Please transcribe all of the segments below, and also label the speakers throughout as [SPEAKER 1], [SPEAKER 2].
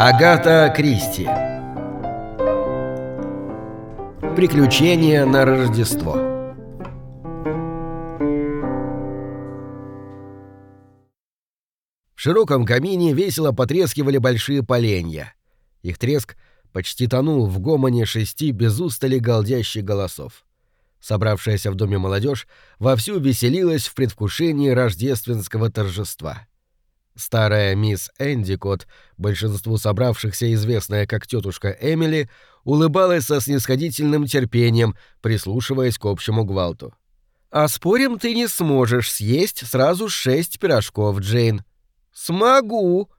[SPEAKER 1] Агата Кристи Приключения на Рождество В широком камине весело потрескивали большие поленья. Их треск почти тонул в гомоне шести без устали галдящих голосов. Собравшаяся в доме молодежь вовсю веселилась в предвкушении рождественского торжества. Старая мисс Эндикот, большинству собравшихся известная как тетушка Эмили, улыбалась со снисходительным терпением, прислушиваясь к общему гвалту. «А спорим, ты не сможешь съесть сразу шесть пирожков, Джейн». «Смогу».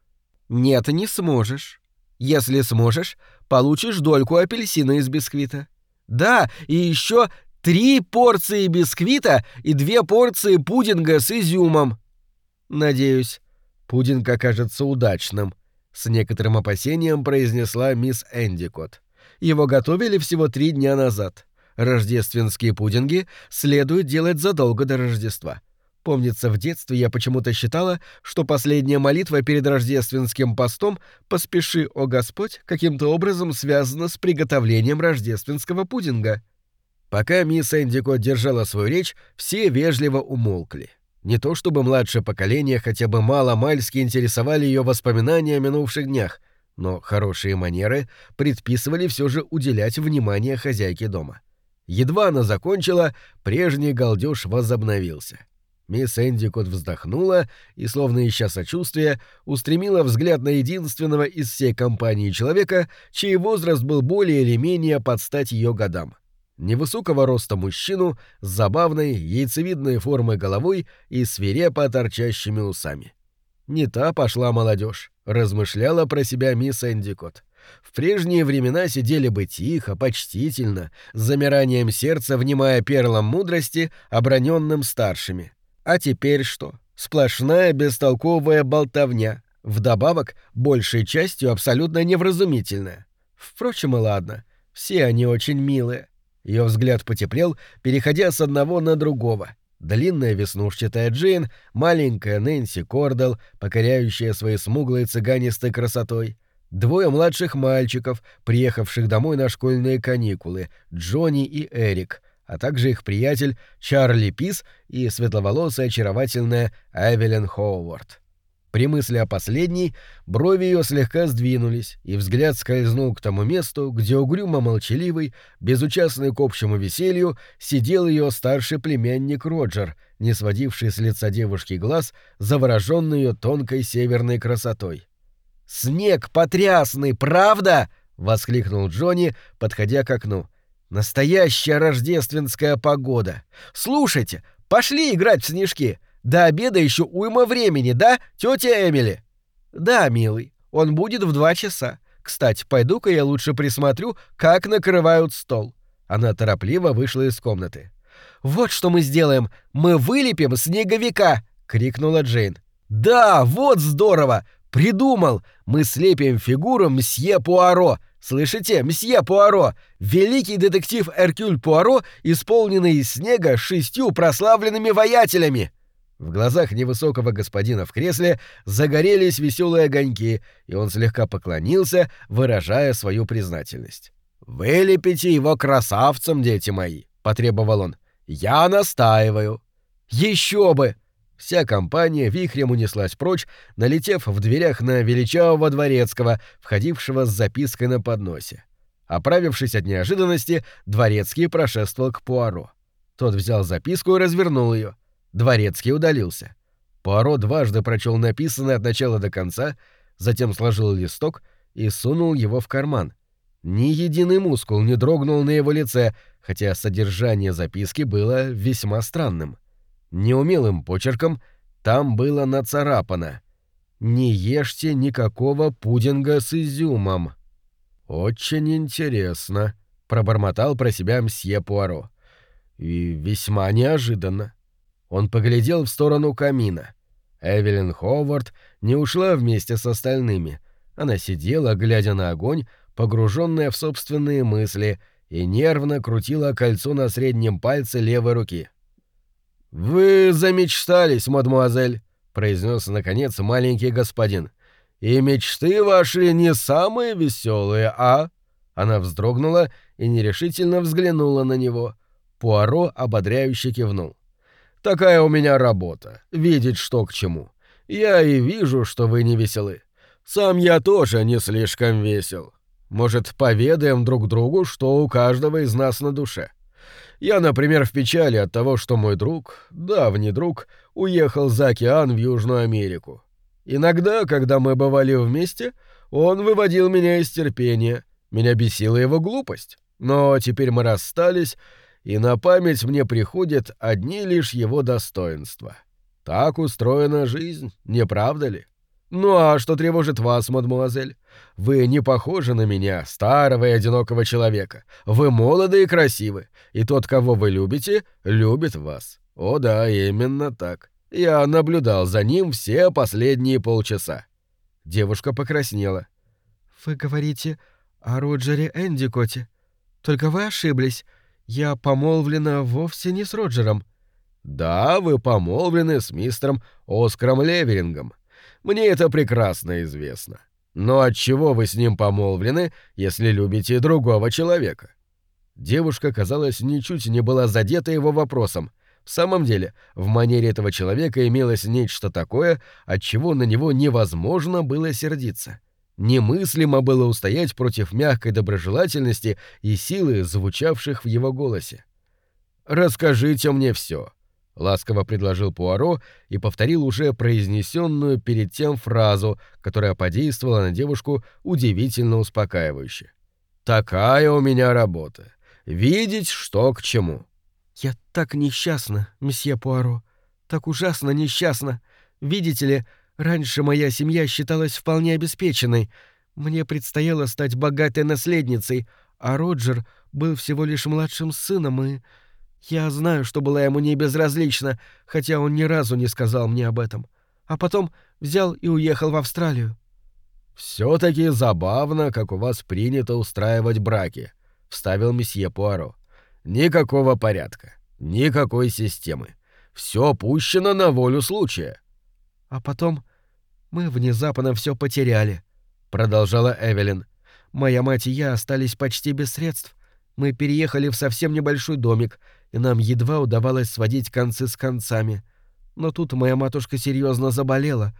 [SPEAKER 1] «Нет, не сможешь. Если сможешь, получишь дольку апельсина из бисквита». «Да, и еще три порции бисквита и две порции пудинга с изюмом». «Надеюсь, Пудинг окажется удачным, с некоторым опасением произнесла мисс Эндикот. Его готовили всего три дня назад. Рождественские пудинги следует делать задолго до Рождества. Помнится, в детстве я почему-то считала, что последняя молитва перед рождественским постом «Поспеши, о Господь» каким-то образом связана с приготовлением рождественского пудинга. Пока мисс Эндикот держала свою речь, все вежливо умолкли. Не то чтобы младшее поколение хотя бы мало-мальски интересовали ее воспоминания о минувших днях, но хорошие манеры предписывали все же уделять внимание хозяйке дома. Едва она закончила, прежний галдеж возобновился. Мисс Эндикот вздохнула и, словно ища сочувствия, устремила взгляд на единственного из всей компании человека, чей возраст был более или менее под стать ее годам невысокого роста мужчину с забавной яйцевидной формой головой и свирепо торчащими усами. Не та пошла молодежь, размышляла про себя мисс Эндикот. В прежние времена сидели бы тихо, почтительно, с замиранием сердца внимая перлам мудрости, оброненным старшими. А теперь что? Сплошная бестолковая болтовня, вдобавок, большей частью абсолютно невразумительная. Впрочем, и ладно, все они очень милые. Ее взгляд потеплел, переходя с одного на другого. Длинная веснушчатая Джейн, маленькая Нэнси Кордел, покоряющая своей смуглой цыганистой красотой. Двое младших мальчиков, приехавших домой на школьные каникулы, Джонни и Эрик, а также их приятель Чарли Пис и светловолосая очаровательная Эвелин Хоуворд. При мысли о последней брови ее слегка сдвинулись, и взгляд скользнул к тому месту, где угрюмо-молчаливый, безучастный к общему веселью, сидел ее старший племянник Роджер, не сводивший с лица девушки глаз, завороженный ее тонкой северной красотой. «Снег потрясный, правда?» — воскликнул Джонни, подходя к окну. «Настоящая рождественская погода! Слушайте, пошли играть в снежки!» До обеда еще уйма времени, да, тетя Эмили? Да, милый, он будет в два часа. Кстати, пойду-ка я лучше присмотрю, как накрывают стол. Она торопливо вышла из комнаты. Вот что мы сделаем, мы вылепим снеговика, крикнула Джейн. Да, вот здорово, придумал. Мы слепим фигуру мсье Пуаро. Слышите, мсье Пуаро, великий детектив Эркюль Пуаро, исполненный из снега шестью прославленными воятелями. В глазах невысокого господина в кресле загорелись веселые огоньки, и он слегка поклонился, выражая свою признательность. «Вылепите его красавцем, дети мои!» — потребовал он. «Я настаиваю!» «Еще бы!» Вся компания вихрем унеслась прочь, налетев в дверях на величавого дворецкого, входившего с запиской на подносе. Оправившись от неожиданности, дворецкий прошествовал к Пуаро. Тот взял записку и развернул ее. Дворецкий удалился. Пуаро дважды прочел написанное от начала до конца, затем сложил листок и сунул его в карман. Ни единый мускул не дрогнул на его лице, хотя содержание записки было весьма странным. Неумелым почерком там было нацарапано «Не ешьте никакого пудинга с изюмом». «Очень интересно», — пробормотал про себя мсье Пуаро. «И весьма неожиданно. Он поглядел в сторону камина. Эвелин Ховард не ушла вместе с остальными. Она сидела, глядя на огонь, погруженная в собственные мысли, и нервно крутила кольцо на среднем пальце левой руки. «Вы замечтались, мадемуазель», — произнес наконец маленький господин. И мечты ваши не самые веселые, а?» Она вздрогнула и нерешительно взглянула на него. Пуаро ободряюще кивнул. «Такая у меня работа — видеть, что к чему. Я и вижу, что вы не веселы. Сам я тоже не слишком весел. Может, поведаем друг другу, что у каждого из нас на душе. Я, например, в печали от того, что мой друг, давний друг, уехал за океан в Южную Америку. Иногда, когда мы бывали вместе, он выводил меня из терпения. Меня бесила его глупость. Но теперь мы расстались, и на память мне приходят одни лишь его достоинства. Так устроена жизнь, не правда ли? Ну а что тревожит вас, мадмуазель? Вы не похожи на меня, старого и одинокого человека. Вы молоды и красивы, и тот, кого вы любите, любит вас. О да, именно так. Я наблюдал за ним все последние полчаса. Девушка покраснела.
[SPEAKER 2] Вы говорите о Роджере Эндикоте. Только вы ошиблись. Я помолвлена вовсе не с Роджером.
[SPEAKER 1] Да, вы помолвлены с мистером Оскаром Леверингом. Мне это прекрасно известно. Но от чего вы с ним помолвлены, если любите другого человека? Девушка, казалось, ничуть не была задета его вопросом. В самом деле, в манере этого человека имелось нечто такое, от чего на него невозможно было сердиться. Немыслимо было устоять против мягкой доброжелательности и силы, звучавших в его голосе. «Расскажите мне все, ласково предложил Пуаро и повторил уже произнесенную перед тем фразу, которая подействовала на девушку удивительно успокаивающе. «Такая у меня работа. Видеть, что к чему».
[SPEAKER 2] «Я так несчастна, месье Пуаро. Так ужасно несчастна. Видите ли, раньше моя семья считалась вполне обеспеченной. Мне предстояло стать богатой наследницей, а Роджер был всего лишь младшим сыном и...» Я знаю, что была ему не безразлична, хотя он ни разу не сказал мне об этом. А потом взял и уехал в Австралию.
[SPEAKER 1] «Все-таки забавно, как у вас принято устраивать браки», — вставил месье Пуаро. «Никакого порядка, никакой системы. Все пущено на волю случая».
[SPEAKER 2] «А потом мы внезапно все потеряли», — продолжала Эвелин. «Моя мать и я остались почти без средств. Мы переехали в совсем небольшой домик, и нам едва удавалось сводить концы с концами. Но тут моя матушка серьезно заболела.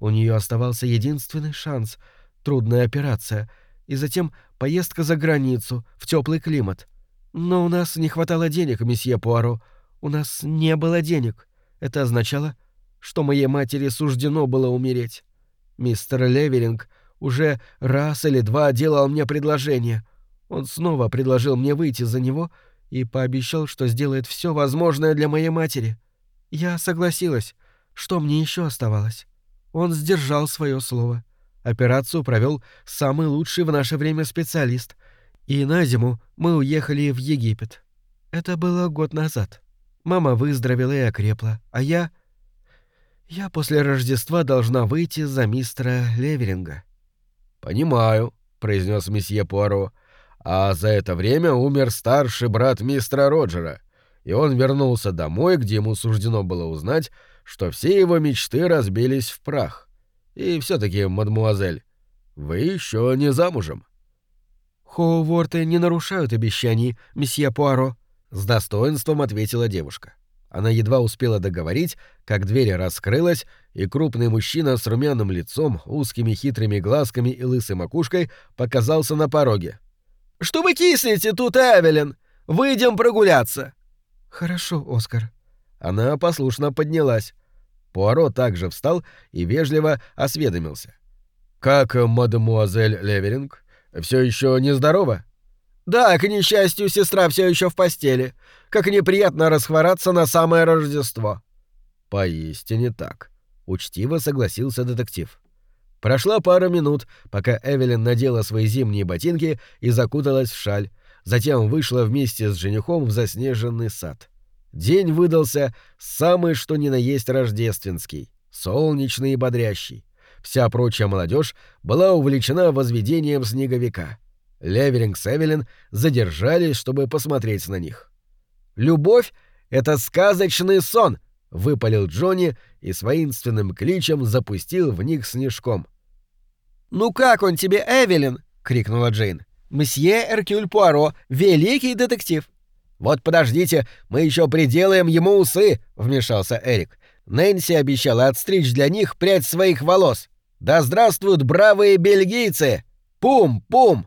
[SPEAKER 2] У нее оставался единственный шанс — трудная операция, и затем поездка за границу, в теплый климат. Но у нас не хватало денег, месье Пуаро. У нас не было денег. Это означало, что моей матери суждено было умереть. Мистер Леверинг уже раз или два делал мне предложение. Он снова предложил мне выйти за него — и пообещал, что сделает все возможное для моей матери. Я согласилась. Что мне еще оставалось? Он сдержал свое слово. Операцию провел самый лучший в наше время специалист. И на зиму мы уехали в Египет. Это было год назад. Мама выздоровела и окрепла, а я... Я после Рождества должна выйти за мистера Леверинга.
[SPEAKER 1] «Понимаю», — произнес месье Пуаро. А за это время умер старший брат мистера Роджера, и он вернулся домой, где ему суждено было узнать, что все его мечты разбились в прах. И все таки мадмуазель, вы еще не замужем.
[SPEAKER 2] Хоуворты не нарушают обещаний, месье Пуаро,
[SPEAKER 1] с достоинством ответила девушка. Она едва успела договорить, как дверь раскрылась, и крупный мужчина с румяным лицом, узкими хитрыми глазками и лысой макушкой показался на пороге. Что вы киснете тут, Эвелин? Выйдем прогуляться!»
[SPEAKER 2] «Хорошо, Оскар».
[SPEAKER 1] Она послушно поднялась. Пуаро также встал и вежливо осведомился. «Как мадемуазель Леверинг? Все еще нездорова?» «Да, к несчастью, сестра все еще в постели. Как неприятно расхвораться на самое Рождество». «Поистине так», — учтиво согласился детектив. Прошла пара минут, пока Эвелин надела свои зимние ботинки и закуталась в шаль, затем вышла вместе с женихом в заснеженный сад. День выдался самый что ни на есть рождественский, солнечный и бодрящий. Вся прочая молодежь была увлечена возведением снеговика. Леверинг с Эвелин задержались, чтобы посмотреть на них. «Любовь — это сказочный сон!» — выпалил Джонни и с воинственным кличем запустил в них снежком.
[SPEAKER 2] «Ну как он тебе, Эвелин?» — крикнула Джейн. «Мсье Эркюль Пуаро, великий детектив!»
[SPEAKER 1] «Вот подождите, мы еще приделаем ему усы!» — вмешался Эрик. Нэнси обещала отстричь для них прядь своих волос. «Да здравствуют бравые бельгийцы! Пум-пум!»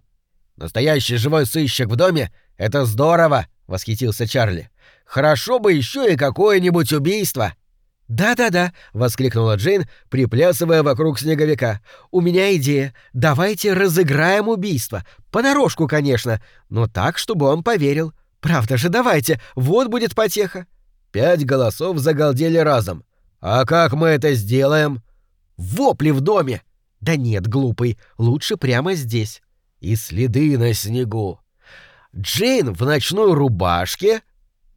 [SPEAKER 1] «Настоящий живой сыщик в доме — это здорово!» — восхитился Чарли. «Хорошо бы еще и какое-нибудь убийство!»
[SPEAKER 2] «Да-да-да», — воскликнула Джейн, приплясывая вокруг снеговика. «У меня идея. Давайте разыграем убийство. Понарошку, конечно, но так, чтобы он поверил. Правда же, давайте. Вот будет потеха».
[SPEAKER 1] Пять голосов загалдели разом. «А как мы это сделаем?»
[SPEAKER 2] «Вопли в доме!» «Да нет, глупый, лучше прямо здесь».
[SPEAKER 1] «И следы на снегу». «Джейн в ночной рубашке...»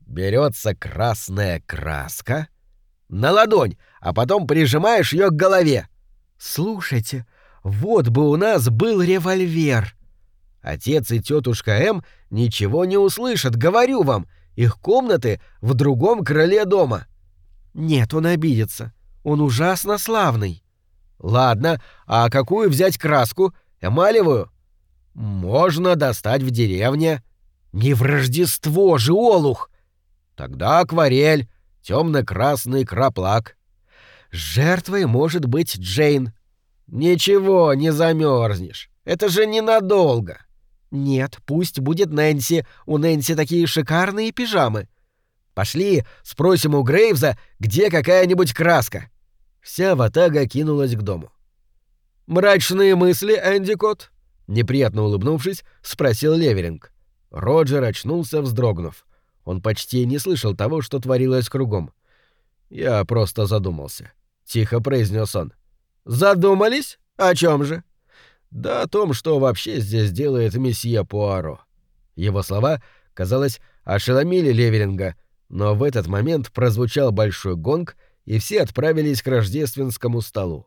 [SPEAKER 1] Берется красная краска на ладонь, а потом прижимаешь ее к голове.
[SPEAKER 2] Слушайте, вот бы у нас был револьвер.
[SPEAKER 1] Отец и тетушка М ничего не услышат, говорю вам. Их комнаты в другом крыле дома.
[SPEAKER 2] Нет, он обидится. Он ужасно славный.
[SPEAKER 1] Ладно, а какую взять краску? Эмалевую? Можно достать в деревне.
[SPEAKER 2] Не в Рождество же, Олух!
[SPEAKER 1] Тогда акварель темно-красный краплак.
[SPEAKER 2] Жертвой может быть Джейн.
[SPEAKER 1] Ничего, не замерзнешь. Это же ненадолго.
[SPEAKER 2] Нет, пусть будет Нэнси. У Нэнси такие шикарные пижамы.
[SPEAKER 1] Пошли, спросим у Грейвза, где какая-нибудь краска. Вся ватага кинулась к дому. «Мрачные мысли, Энди Кот?» Неприятно улыбнувшись, спросил Леверинг. Роджер очнулся, вздрогнув. Он почти не слышал того, что творилось кругом. «Я просто задумался», — тихо произнес он. «Задумались? О чем же?» «Да о том, что вообще здесь делает месье Пуаро». Его слова, казалось, ошеломили Леверинга, но в этот момент прозвучал большой гонг, и все отправились к рождественскому столу.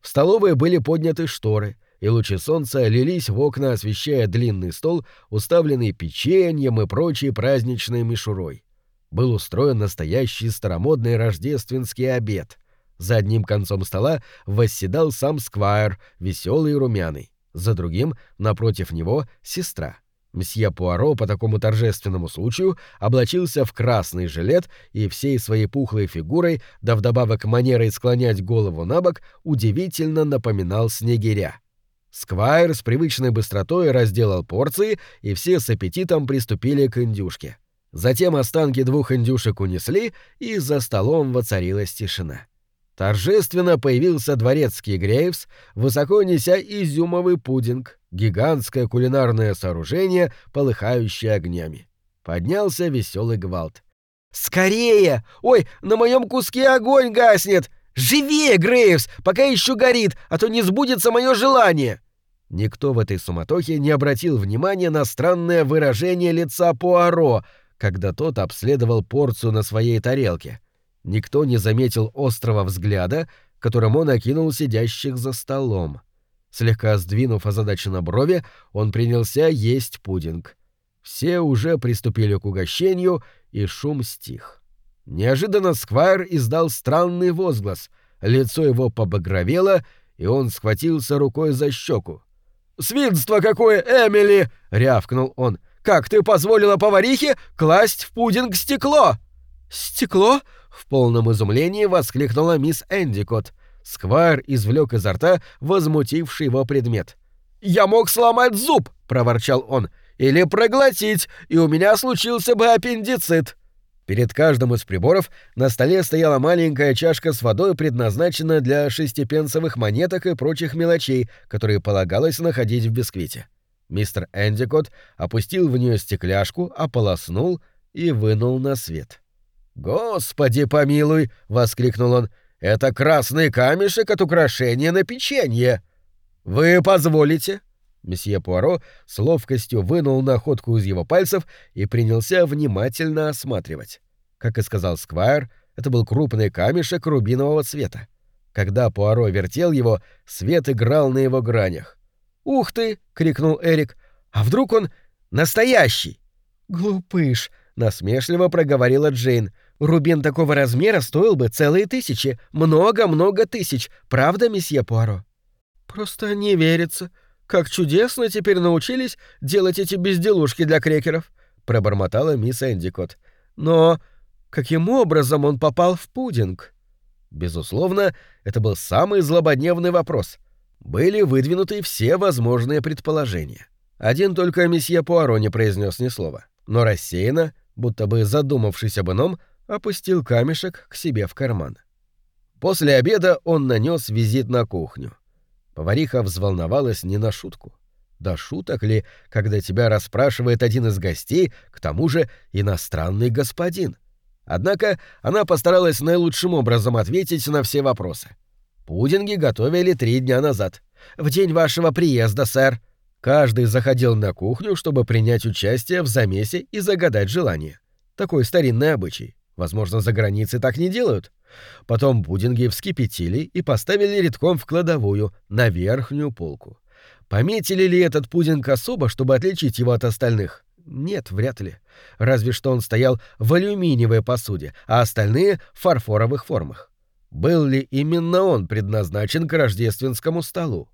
[SPEAKER 1] В столовой были подняты шторы — и лучи солнца лились в окна, освещая длинный стол, уставленный печеньем и прочей праздничной мишурой. Был устроен настоящий старомодный рождественский обед. За одним концом стола восседал сам Сквайр, веселый и румяный. За другим, напротив него, сестра. Мсье Пуаро по такому торжественному случаю облачился в красный жилет и всей своей пухлой фигурой, да вдобавок манерой склонять голову на бок, удивительно напоминал снегиря. Сквайр с привычной быстротой разделал порции, и все с аппетитом приступили к индюшке. Затем останки двух индюшек унесли, и за столом воцарилась тишина. Торжественно появился дворецкий Грейвс, высоко неся изюмовый пудинг, гигантское кулинарное сооружение, полыхающее огнями. Поднялся веселый гвалт. «Скорее! Ой, на моем куске огонь гаснет! «Живее, Грейвс, пока еще горит, а то не сбудется мое желание!» Никто в этой суматохе не обратил внимания на странное выражение лица Пуаро, когда тот обследовал порцию на своей тарелке. Никто не заметил острого взгляда, которым он окинул сидящих за столом. Слегка сдвинув озадаченно брови, он принялся есть пудинг. Все уже приступили к угощению, и шум стих. Неожиданно Сквайр издал странный возглас. Лицо его побагровело, и он схватился рукой за щеку. «Свинство какое, Эмили!» — рявкнул он. «Как ты позволила поварихе класть в пудинг стекло?» «Стекло?» — в полном изумлении воскликнула мисс Эндикот. Сквайр извлек изо рта возмутивший его предмет. «Я мог сломать зуб!» — проворчал он. «Или проглотить, и у меня случился бы аппендицит!» Перед каждым из приборов на столе стояла маленькая чашка с водой, предназначенная для шестипенсовых монеток и прочих мелочей, которые полагалось находить в бисквите. Мистер Эндикот опустил в нее стекляшку, ополоснул и вынул на свет. «Господи помилуй!» — воскликнул он. «Это красный камешек от украшения на печенье!» «Вы позволите?» Месье Пуаро с ловкостью вынул находку из его пальцев и принялся внимательно осматривать. Как и сказал Сквайр, это был крупный камешек рубинового цвета. Когда Пуаро вертел его, свет играл на его гранях. «Ух ты!» — крикнул Эрик. «А вдруг он настоящий?» «Глупыш!» — насмешливо проговорила Джейн. «Рубин такого размера стоил бы целые тысячи. Много-много тысяч. Правда, месье Пуаро?»
[SPEAKER 2] Просто не верится. Как чудесно теперь научились делать эти безделушки для крекеров, пробормотала мисс Эндикот. Но каким образом он попал в пудинг? Безусловно, это был самый злободневный вопрос. Были выдвинуты все возможные предположения. Один только месье Пуаро не произнес ни слова, но рассеянно, будто бы задумавшись об ином, опустил камешек к себе в карман. После обеда он нанес визит на кухню. Повариха взволновалась не на шутку. Да шуток ли, когда тебя расспрашивает один из гостей, к тому же иностранный господин? Однако она постаралась наилучшим образом ответить на все вопросы. Пудинги готовили три дня назад. В день вашего приезда, сэр. Каждый заходил на кухню, чтобы принять участие в замесе и загадать желание. Такой старинный обычай. Возможно, за границей так не делают. Потом пудинги вскипятили и поставили редком в кладовую, на верхнюю полку. Пометили ли этот пудинг особо, чтобы отличить его от остальных? Нет, вряд ли. Разве что он стоял в алюминиевой посуде, а остальные — в фарфоровых формах. Был ли именно он предназначен к рождественскому столу?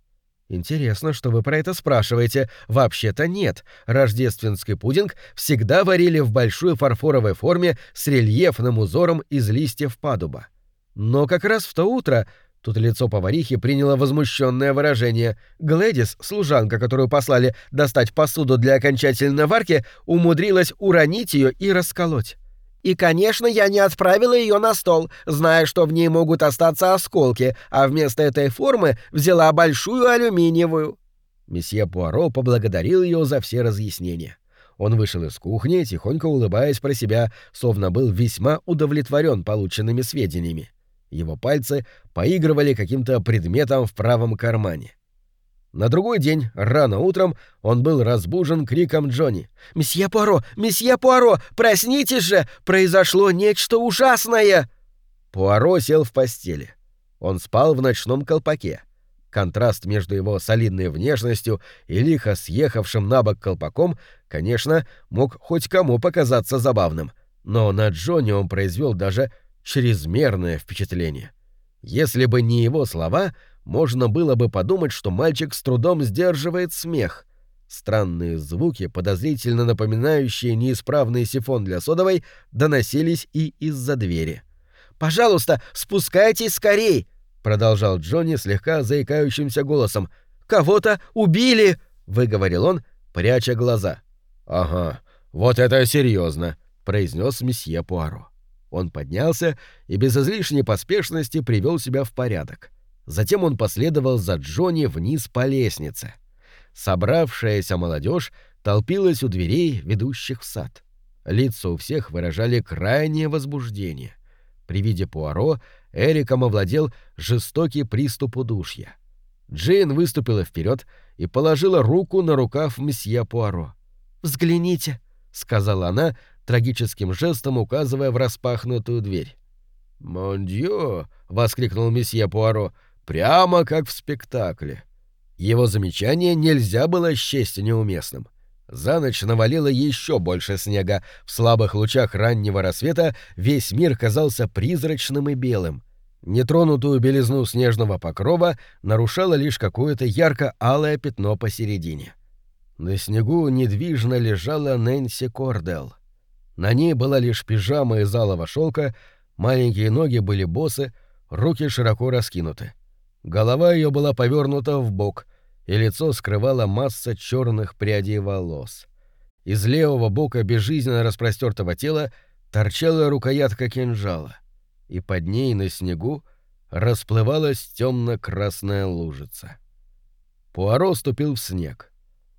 [SPEAKER 2] Интересно, что вы про это спрашиваете. Вообще-то нет. Рождественский пудинг всегда варили в большой фарфоровой форме с рельефным узором из листьев падуба. Но как раз в то утро Тут лицо поварихи приняло возмущенное выражение. Глэдис, служанка, которую послали достать посуду для окончательной варки, умудрилась уронить ее и расколоть. И, конечно, я не отправила ее на стол, зная, что в ней могут остаться осколки, а вместо этой формы взяла большую алюминиевую. Месье Пуаро поблагодарил ее за все разъяснения. Он вышел из кухни, тихонько улыбаясь про себя, словно был весьма удовлетворен полученными сведениями. Его пальцы поигрывали каким-то предметом в правом кармане. На другой день, рано утром, он был разбужен криком Джонни. «Месье Пуаро! Месье Пуаро! Проснитесь же! Произошло нечто ужасное!» Пуаро сел в постели. Он спал в ночном колпаке. Контраст между его солидной внешностью и лихо съехавшим на бок колпаком, конечно, мог хоть кому показаться забавным, но на Джонни он произвел даже чрезмерное впечатление. Если бы не его слова, можно было бы подумать, что мальчик с трудом сдерживает смех. Странные звуки, подозрительно напоминающие неисправный сифон для содовой, доносились и из-за двери. «Пожалуйста, спускайтесь скорей!» — продолжал Джонни слегка заикающимся голосом. «Кого-то убили!» — выговорил он, пряча глаза. «Ага, вот это серьезно, произнес месье Пуаро. Он поднялся и без излишней поспешности привел себя в порядок. Затем он последовал за Джонни вниз по лестнице. Собравшаяся молодежь толпилась у дверей, ведущих в сад. Лица у всех выражали крайнее возбуждение. При виде Пуаро Эриком овладел жестокий приступ удушья. Джейн выступила вперед и положила руку на рукав месье Пуаро. «Взгляните», — сказала она, трагическим жестом указывая в распахнутую дверь. «Мондио!» — воскликнул месье Пуаро. «Прямо как в спектакле». Его замечание нельзя было счесть неуместным. За ночь навалило еще больше снега. В слабых лучах раннего рассвета весь мир казался призрачным и белым. Нетронутую белизну снежного покрова нарушало лишь какое-то ярко-алое пятно посередине. На снегу недвижно лежала Нэнси Кордел — на ней была лишь пижама из алого шелка, маленькие ноги были босы, руки широко раскинуты. Голова ее была повернута в бок, и лицо скрывала масса черных прядей волос. Из левого бока безжизненно распростертого тела торчала рукоятка кинжала, и под ней на снегу расплывалась темно-красная лужица. Пуаро ступил в снег.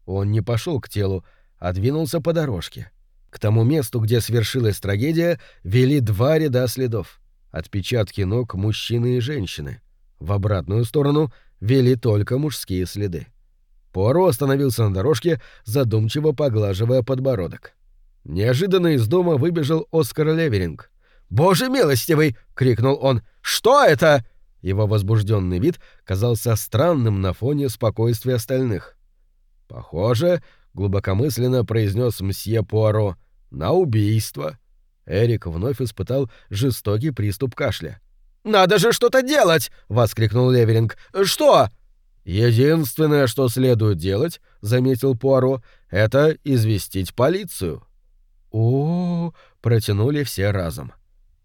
[SPEAKER 2] Он не пошел к телу, а двинулся по дорожке. К тому месту, где свершилась трагедия, вели два ряда следов. Отпечатки ног мужчины и женщины. В обратную сторону вели только мужские следы. Пуаро остановился на дорожке, задумчиво поглаживая подбородок. Неожиданно из дома выбежал Оскар Леверинг. «Боже милостивый!» — крикнул он. «Что это?» Его возбужденный вид казался странным на фоне спокойствия остальных. «Похоже», — глубокомысленно произнес мсье Пуаро, на убийство. Эрик вновь испытал жестокий приступ кашля. «Надо же что-то делать!» — воскликнул Леверинг. «Что?»
[SPEAKER 1] Единственное, что следует делать, заметил Пуаро, это известить полицию.
[SPEAKER 2] О, -о, -о протянули все разом.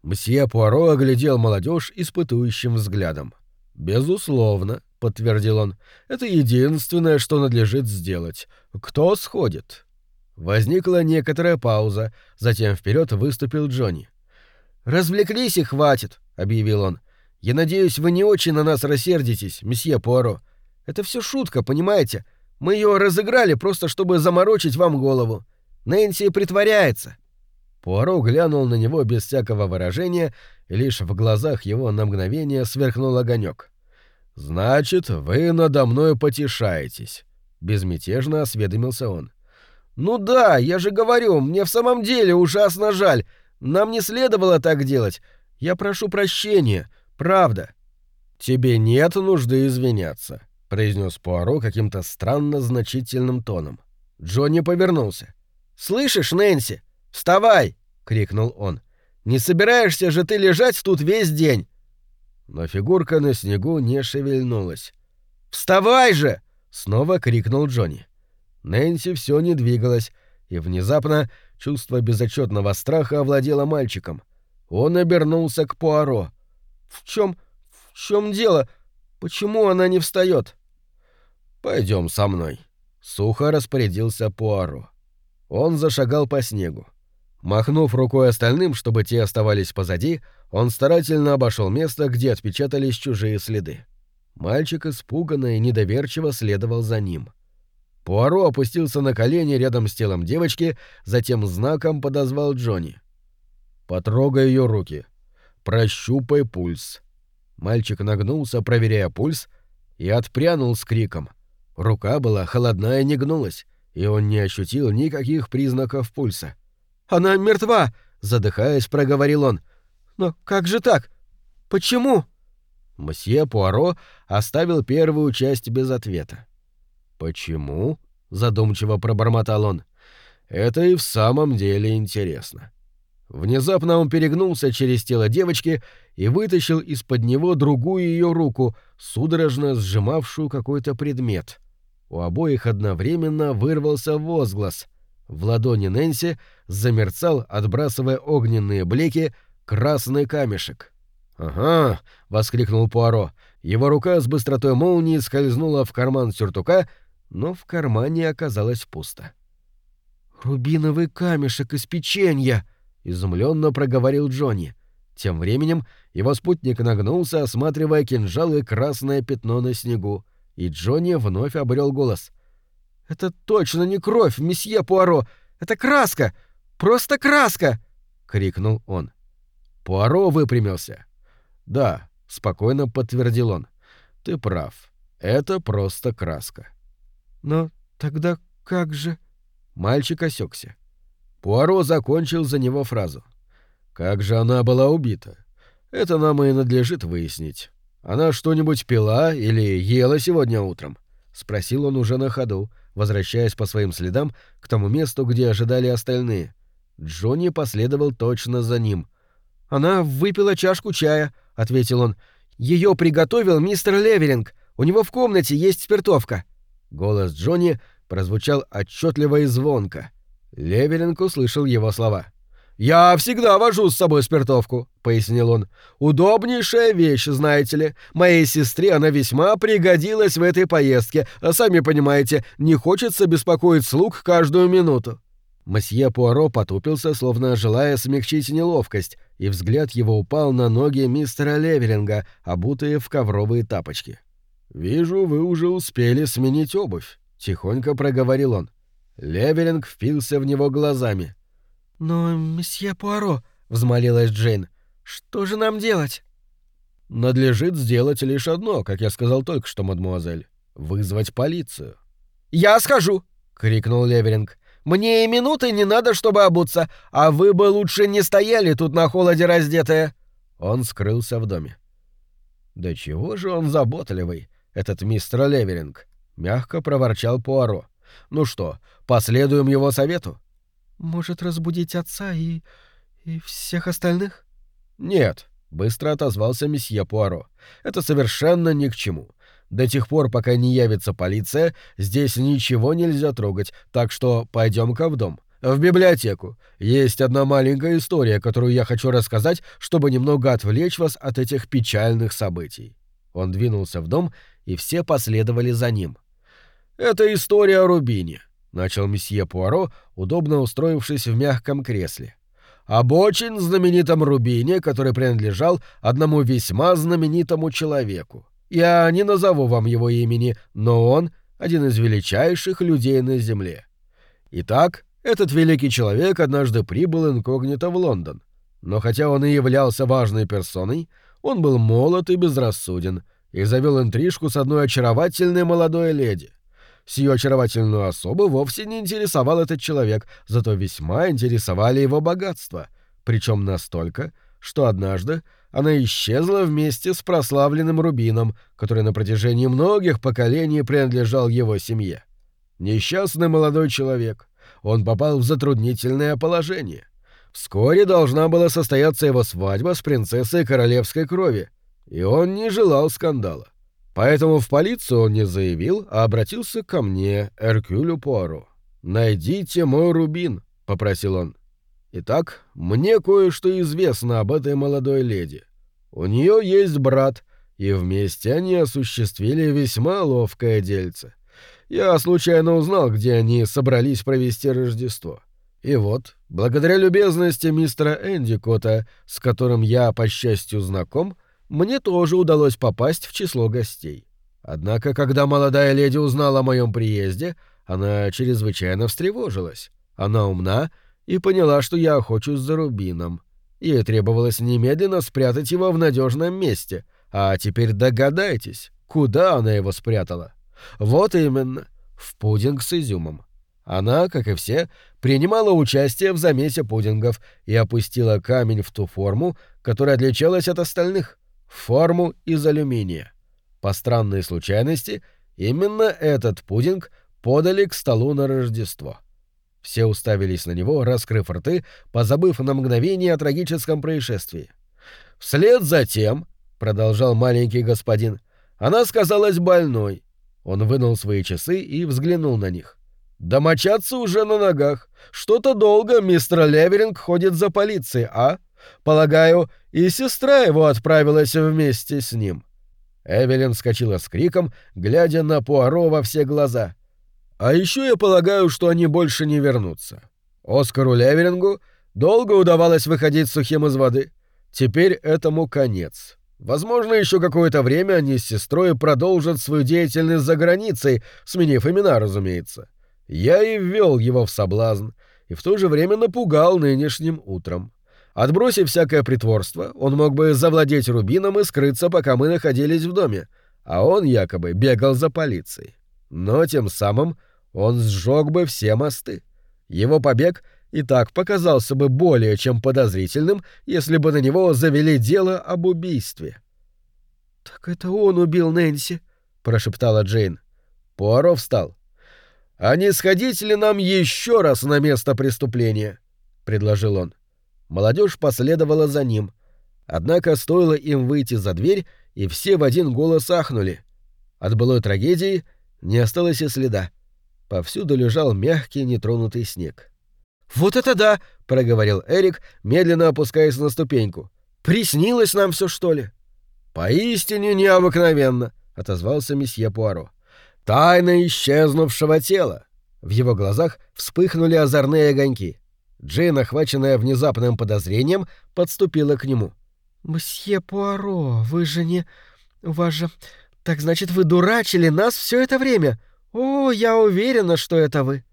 [SPEAKER 1] Мсье Пуаро оглядел молодежь испытующим взглядом. Безусловно, подтвердил он. Это единственное, что надлежит сделать. Кто сходит? Возникла некоторая пауза, затем вперед выступил Джонни.
[SPEAKER 2] Развлеклись и хватит, объявил он. Я надеюсь, вы не очень на нас рассердитесь, месье Пуаро. Это все шутка, понимаете? Мы ее разыграли просто, чтобы заморочить вам голову. Нэнси притворяется.
[SPEAKER 1] Пуаро глянул на него без всякого выражения, и лишь в глазах его на мгновение сверкнул огонек. «Значит, вы надо мной потешаетесь», — безмятежно осведомился он.
[SPEAKER 2] «Ну да, я же говорю, мне в самом деле ужасно жаль. Нам не следовало так делать. Я прошу прощения, правда».
[SPEAKER 1] «Тебе нет нужды извиняться», — произнес Пуаро каким-то странно значительным тоном. Джонни повернулся.
[SPEAKER 2] «Слышишь, Нэнси? Вставай!» — крикнул он. «Не собираешься же ты лежать тут весь день?»
[SPEAKER 1] Но фигурка на снегу не шевельнулась.
[SPEAKER 2] «Вставай же!»
[SPEAKER 1] — снова крикнул Джонни. Нэнси все не двигалась, и внезапно чувство безотчетного страха овладело мальчиком. Он обернулся к Пуаро.
[SPEAKER 2] «В чем... в чем дело? Почему она не встает?
[SPEAKER 1] Пойдем со мной», — сухо распорядился Пуаро. Он зашагал по снегу. Махнув рукой остальным, чтобы те оставались позади, он старательно обошел место, где отпечатались чужие следы. Мальчик испуганно и недоверчиво следовал за ним. Пуаро опустился на колени рядом с телом девочки, затем знаком подозвал Джонни. «Потрогай ее руки. Прощупай пульс». Мальчик нагнулся, проверяя пульс, и отпрянул с криком. Рука была холодная и не гнулась, и он не ощутил никаких признаков пульса.
[SPEAKER 2] «Она мертва!» — задыхаясь, проговорил он. «Но как же так? Почему?»
[SPEAKER 1] Мсье Пуаро оставил первую часть без ответа. «Почему?» — задумчиво пробормотал он. «Это и в самом деле интересно». Внезапно он перегнулся через тело девочки и вытащил из-под него другую ее руку, судорожно сжимавшую какой-то предмет. У обоих одновременно вырвался возглас. В ладони Нэнси замерцал, отбрасывая огненные блики, красный камешек. «Ага!» — воскликнул Пуаро. Его рука с быстротой молнии скользнула в карман сюртука — но в кармане оказалось пусто.
[SPEAKER 2] «Рубиновый камешек из печенья!» — изумленно проговорил Джонни.
[SPEAKER 1] Тем временем его спутник нагнулся, осматривая кинжал и красное пятно на снегу, и Джонни вновь обрел голос.
[SPEAKER 2] «Это точно не кровь, месье Пуаро! Это краска! Просто краска!» — крикнул он.
[SPEAKER 1] Пуаро выпрямился. «Да», — спокойно подтвердил он. «Ты прав. Это просто краска».
[SPEAKER 2] Но тогда как же...
[SPEAKER 1] Мальчик осекся. Пуаро закончил за него фразу. Как же она была убита? Это нам и надлежит выяснить. Она что-нибудь пила или ела сегодня утром? Спросил он уже на ходу, возвращаясь по своим следам к тому месту, где ожидали остальные. Джонни последовал точно за ним.
[SPEAKER 2] «Она выпила чашку чая», — ответил он. Ее приготовил мистер Леверинг. У него в комнате есть спиртовка».
[SPEAKER 1] Голос Джонни прозвучал отчетливо и звонко. Леверинг услышал его слова. «Я всегда вожу с собой спиртовку», — пояснил он. «Удобнейшая вещь, знаете ли. Моей сестре она весьма пригодилась в этой поездке, а сами понимаете, не хочется беспокоить слуг каждую минуту». Мсье Пуаро потупился, словно желая смягчить неловкость, и взгляд его упал на ноги мистера Леверинга, обутые в ковровые тапочки. «Вижу, вы уже успели сменить обувь», — тихонько проговорил он. Леверинг впился в него глазами.
[SPEAKER 2] «Но, месье Пуаро», — взмолилась Джейн, — «что же нам делать?»
[SPEAKER 1] «Надлежит сделать лишь одно, как я сказал только что, мадмуазель. Вызвать полицию».
[SPEAKER 2] «Я схожу!» — крикнул Леверинг. «Мне и минуты не надо, чтобы обуться, а вы бы лучше не стояли тут на холоде раздетые».
[SPEAKER 1] Он скрылся в доме. «Да чего же он заботливый?» этот мистер Леверинг», — мягко проворчал Пуаро. «Ну что, последуем его совету?»
[SPEAKER 2] «Может, разбудить отца и... и всех остальных?»
[SPEAKER 1] «Нет», — быстро отозвался месье Пуаро. «Это совершенно ни к чему. До тех пор, пока не явится полиция, здесь ничего нельзя трогать, так что пойдем-ка в дом. В библиотеку. Есть одна маленькая история, которую я хочу рассказать, чтобы немного отвлечь вас от этих печальных событий». Он двинулся в дом, и все последовали за ним. «Это история о Рубине», — начал месье Пуаро, удобно устроившись в мягком кресле. «Об очень знаменитом Рубине, который принадлежал одному весьма знаменитому человеку. Я не назову вам его имени, но он — один из величайших людей на Земле. Итак, этот великий человек однажды прибыл инкогнито в Лондон. Но хотя он и являлся важной персоной, он был молод и безрассуден и завел интрижку с одной очаровательной молодой леди. Сию очаровательную особу вовсе не интересовал этот человек, зато весьма интересовали его богатства, причем настолько, что однажды она исчезла вместе с прославленным Рубином, который на протяжении многих поколений принадлежал его семье. Несчастный молодой человек. Он попал в затруднительное положение. Вскоре должна была состояться его свадьба с принцессой королевской крови, и он не желал скандала. Поэтому в полицию он не заявил, а обратился ко мне, Эркюлю Пуаро. «Найдите мой рубин», — попросил он. Итак, мне кое-что известно об этой молодой леди. У нее есть брат, и вместе они осуществили весьма ловкое дельце. Я случайно узнал, где они собрались провести Рождество. И вот, благодаря любезности мистера Эндикота, с которым я, по счастью, знаком, мне тоже удалось попасть в число гостей. Однако, когда молодая леди узнала о моем приезде, она чрезвычайно встревожилась. Она умна и поняла, что я охочусь за рубином. Ей требовалось немедленно спрятать его в надежном месте. А теперь догадайтесь, куда она его спрятала. Вот именно, в пудинг с изюмом. Она, как и все, принимала участие в замесе пудингов и опустила камень в ту форму, которая отличалась от остальных — форму из алюминия. По странной случайности, именно этот пудинг подали к столу на Рождество. — все уставились на него, раскрыв рты, позабыв на мгновение о трагическом происшествии. «Вслед за тем», — продолжал маленький господин, — «она сказалась больной». Он вынул свои часы и взглянул на них. «Домочадцы уже на ногах. Что-то долго мистер Леверинг ходит за полицией, а? Полагаю, и сестра его отправилась вместе с ним». Эвелин вскочила с криком, глядя на Пуаро во все глаза — а еще я полагаю, что они больше не вернутся. Оскару Леверингу долго удавалось выходить сухим из воды. Теперь этому конец. Возможно, еще какое-то время они с сестрой продолжат свою деятельность за границей, сменив имена, разумеется. Я и ввел его в соблазн, и в то же время напугал нынешним утром. Отбросив всякое притворство, он мог бы завладеть рубином и скрыться, пока мы находились в доме, а он якобы бегал за полицией. Но тем самым он сжег бы все мосты. Его побег и так показался бы более чем подозрительным, если бы на него завели дело об убийстве.
[SPEAKER 2] «Так это он убил Нэнси», — прошептала Джейн.
[SPEAKER 1] Пуаро встал. «А не сходить ли нам еще раз на место преступления?» — предложил он. Молодежь последовала за ним. Однако стоило им выйти за дверь, и все в один голос ахнули. От былой трагедии не осталось и следа. Повсюду лежал мягкий нетронутый снег.
[SPEAKER 2] «Вот это да!» — проговорил Эрик, медленно опускаясь на ступеньку. «Приснилось нам все что ли?»
[SPEAKER 1] «Поистине необыкновенно!» — отозвался месье Пуаро. «Тайна исчезнувшего тела!» В его глазах вспыхнули озорные огоньки. Джейн, охваченная внезапным подозрением, подступила к нему.
[SPEAKER 2] «Мсье Пуаро, вы же не... У вас же... Так значит, вы дурачили нас все это время? «О, я уверена, что это вы».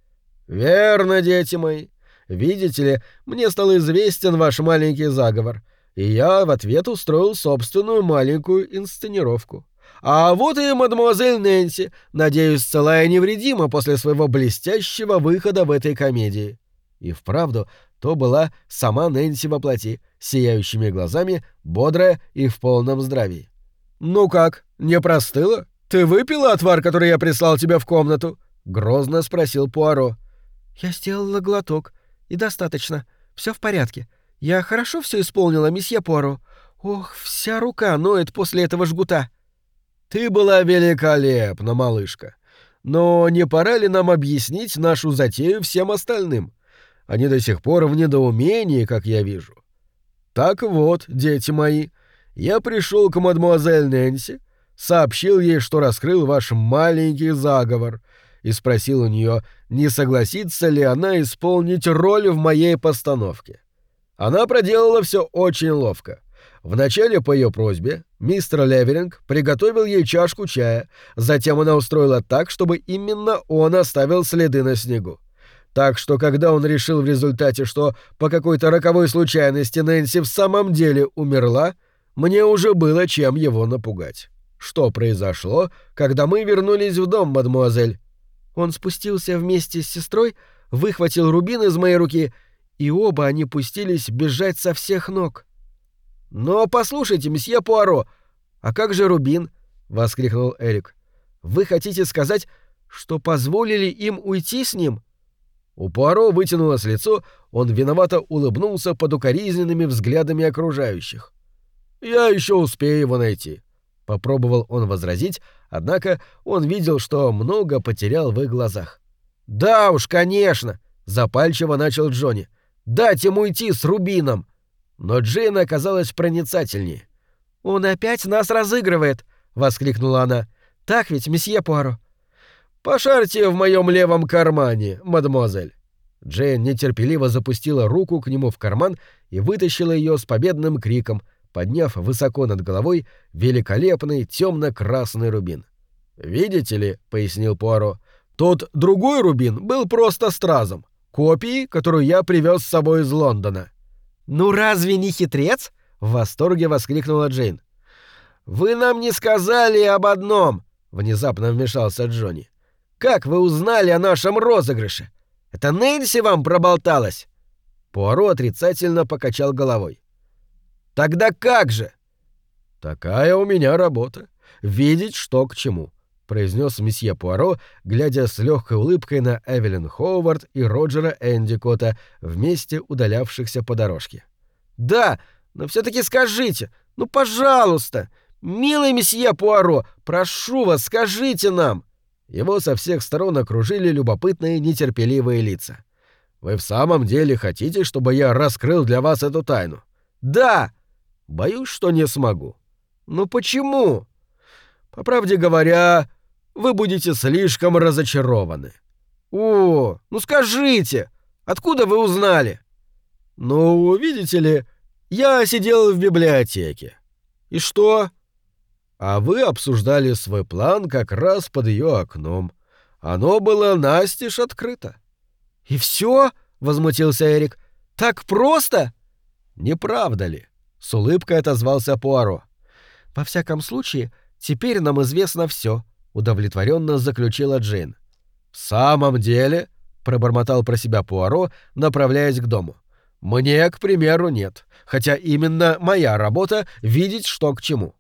[SPEAKER 1] «Верно, дети мои. Видите ли, мне стал известен ваш маленький заговор, и я в ответ устроил собственную маленькую инсценировку. А вот и мадемуазель Нэнси, надеюсь, целая и невредима после своего блестящего выхода в этой комедии». И вправду, то была сама Нэнси во плоти, сияющими глазами, бодрая и в полном здравии. «Ну как, не простыла?» «Ты выпила отвар, который я прислал тебе в комнату?» — грозно спросил Пуаро.
[SPEAKER 2] «Я сделала глоток. И достаточно. Все в порядке. Я хорошо все исполнила, месье Пуаро. Ох, вся рука ноет после этого жгута».
[SPEAKER 1] Ты была великолепна, малышка. Но не пора ли нам объяснить нашу затею всем остальным? Они до сих пор в недоумении, как я вижу. Так вот, дети мои, я пришел к мадемуазель Нэнси, сообщил ей, что раскрыл ваш маленький заговор, и спросил у нее, не согласится ли она исполнить роль в моей постановке. Она проделала все очень ловко. Вначале по ее просьбе мистер Леверинг приготовил ей чашку чая, затем она устроила так, чтобы именно он оставил следы на снегу. Так что, когда он решил в результате, что по какой-то роковой случайности Нэнси в самом деле умерла, мне уже было чем его напугать. Что произошло, когда мы вернулись в дом, мадмуазель? Он спустился вместе с сестрой, выхватил рубин из моей руки, и оба они пустились бежать со всех ног. «Но послушайте, месье Пуаро, а как же Рубин?» — воскликнул Эрик. «Вы хотите сказать, что позволили им уйти с ним?» У Пуаро вытянулось лицо, он виновато улыбнулся под укоризненными взглядами окружающих. «Я еще успею его найти», — попробовал он возразить, однако он видел, что много потерял в их глазах. «Да уж, конечно», — запальчиво начал Джонни. «Дать ему уйти с Рубином!» Но Джейн оказалась проницательнее. «Он опять нас разыгрывает!» — воскликнула она. «Так ведь, месье Пуаро?» «Пошарьте в моем левом кармане, мадемуазель». Джейн нетерпеливо запустила руку к нему в карман и вытащила ее с победным криком, подняв высоко над головой великолепный темно-красный рубин. «Видите ли», — пояснил Пуаро, — «тот другой рубин был просто стразом, копией, которую я привез с собой из Лондона». «Ну разве не хитрец?» — в восторге воскликнула Джейн. «Вы нам не сказали об одном!» — внезапно вмешался Джонни. «Как вы узнали о нашем розыгрыше? Это Нэнси вам проболталась?» Пуаро отрицательно покачал головой. «Тогда как же?» «Такая у меня работа. Видеть, что к чему», — произнес месье Пуаро, глядя с легкой улыбкой на Эвелин Ховард и Роджера Эндикота, вместе удалявшихся по дорожке. «Да, но все-таки скажите, ну, пожалуйста, милый месье Пуаро, прошу вас, скажите нам!» Его со всех сторон окружили любопытные нетерпеливые лица. «Вы в самом деле хотите, чтобы я раскрыл для вас эту тайну?» «Да!» «Боюсь, что не смогу». «Ну почему?» «По правде говоря, вы будете слишком разочарованы. О, ну скажите, откуда вы узнали? Ну, видите ли, я сидел в библиотеке. И что? А вы обсуждали свой план как раз под ее окном. Оно было настежь открыто. И все? возмутился Эрик. Так просто? Не правда ли? С улыбкой отозвался Пуаро. Во всяком случае, теперь нам известно все, удовлетворенно заключила Джейн. В самом деле, пробормотал про себя Пуаро, направляясь к дому. Мне, к примеру, нет, хотя именно моя работа видеть, что к чему.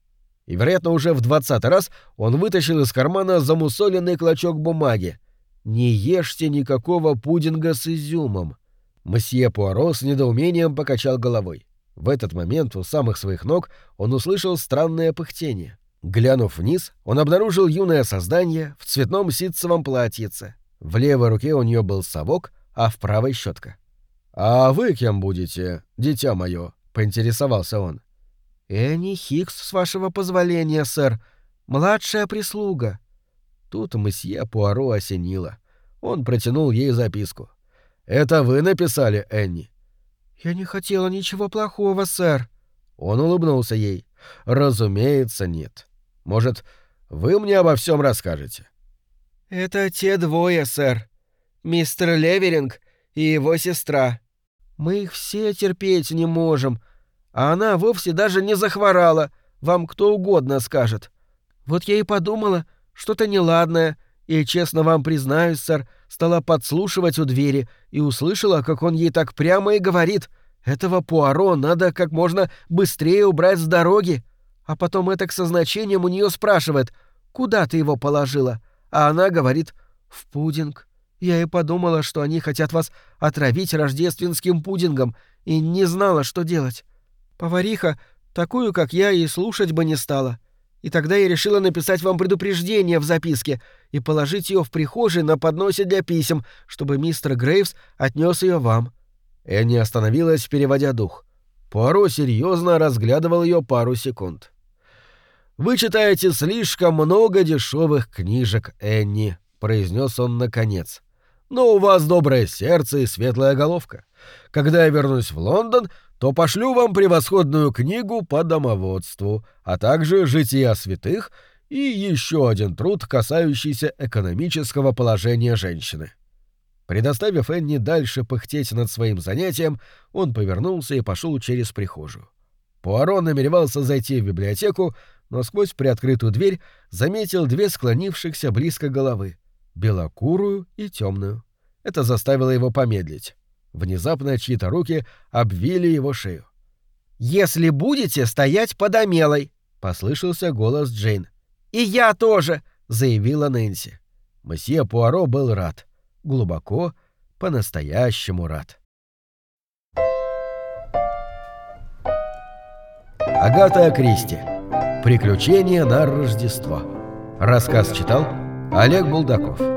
[SPEAKER 1] И, вероятно, уже в двадцатый раз он вытащил из кармана замусоленный клочок бумаги. «Не ешьте никакого пудинга с изюмом». Мсье Пуаро с недоумением покачал головой. В этот момент у самых своих ног он услышал странное пыхтение. Глянув вниз, он обнаружил юное создание в цветном ситцевом платьице. В левой руке у нее был совок, а в правой щетка. «А вы кем будете, дитя мое?» — поинтересовался он. «Энни Хикс, с вашего позволения, сэр. Младшая прислуга». Тут месье Пуаро осенило. Он протянул ей записку. «Это вы написали, Энни?» «Я не хотела ничего плохого, сэр». Он улыбнулся ей. «Разумеется, нет. Может, вы мне обо всем расскажете?» «Это те двое, сэр. Мистер Леверинг и его сестра. Мы их все терпеть не можем, а она вовсе даже не захворала, вам кто угодно скажет. Вот я и подумала, что-то неладное, и, честно вам признаюсь, сэр, стала подслушивать у двери и услышала, как он ей так прямо и говорит, «Этого Пуаро надо как можно быстрее убрать с дороги». А потом это со значением у нее спрашивает «Куда ты его положила?» А она говорит «В пудинг». Я и подумала, что они хотят вас отравить рождественским пудингом, и не знала, что делать. Повариха, такую, как я, и слушать бы не стала.
[SPEAKER 2] И тогда я решила написать вам предупреждение в записке и положить ее в прихожей на подносе для писем, чтобы мистер Грейвс отнес ее вам».
[SPEAKER 1] Энни остановилась, переводя дух. Пуаро серьезно разглядывал ее пару секунд. «Вы читаете слишком много дешевых книжек, Энни», — произнес он наконец. «Но у вас доброе сердце и светлая головка. Когда я вернусь в Лондон, то пошлю вам превосходную книгу по домоводству, а также «Жития святых» и еще один труд, касающийся экономического положения женщины. Предоставив Энни дальше пыхтеть над своим занятием, он повернулся и пошел через прихожую. Пуаро намеревался зайти в библиотеку, но сквозь приоткрытую дверь заметил две склонившихся близко головы — белокурую и темную. Это заставило его помедлить. Внезапно чьи-то руки обвили его шею.
[SPEAKER 2] «Если будете стоять под омелой!» — послышался голос Джейн. «И я тоже!» — заявила Нэнси.
[SPEAKER 1] Месье Пуаро был рад глубоко, по-настоящему рад. Агата Кристи. Приключения на Рождество. Рассказ читал Олег Булдаков.